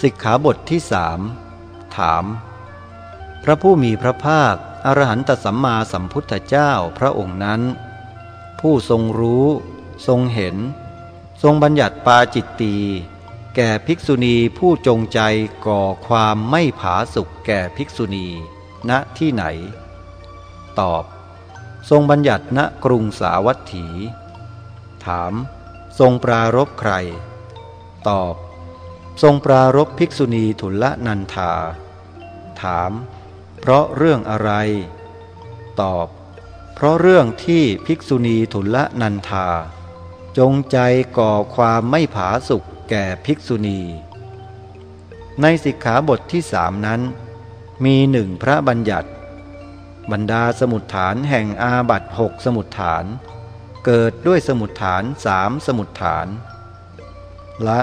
สิกขาบทที่สามถาม พระผู้มีพระภาค อรหันตสัมมาสัมพุทธเจ้าพระองค์นั้น ผู้ทรงรู้ ทรงเห็น ทรงบัญญัติปาจิตตีแก่ภิกษุณีผู้จงใจก่อความไม่ผาสุกแก่ภิกษุณี ณที่ไหน ตอบ ทรงบัญญัติณกรุงสาวัตถี ถาม ทรงปรารบใคร ตอบ ทรงปรารบภิกษุณีทุลนันธา ถาม เพราะเรื่องอะไร ตอบ เพราะเรื่องที่ภิกษุณีทุลนันธา จงใจก่อความไม่ผาสุกแก่ภิกษุณี ในสิกขาบทที่สามนั้น มีหนึ่งพระบัญญัติ บรรดาสมุดฐานแห่งอาบัตหกสมุดฐาน เกิดด้วยสมุดฐานสามสมุดฐาน ละ